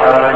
ہر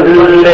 بدل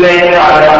لے آیا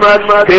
اللہ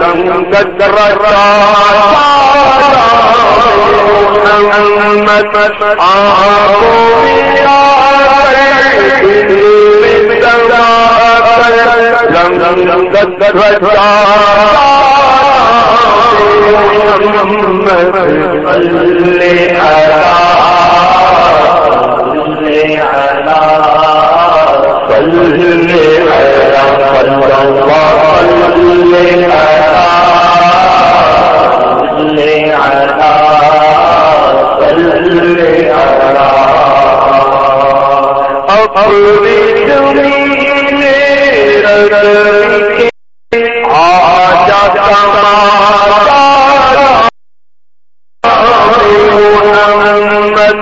اللہ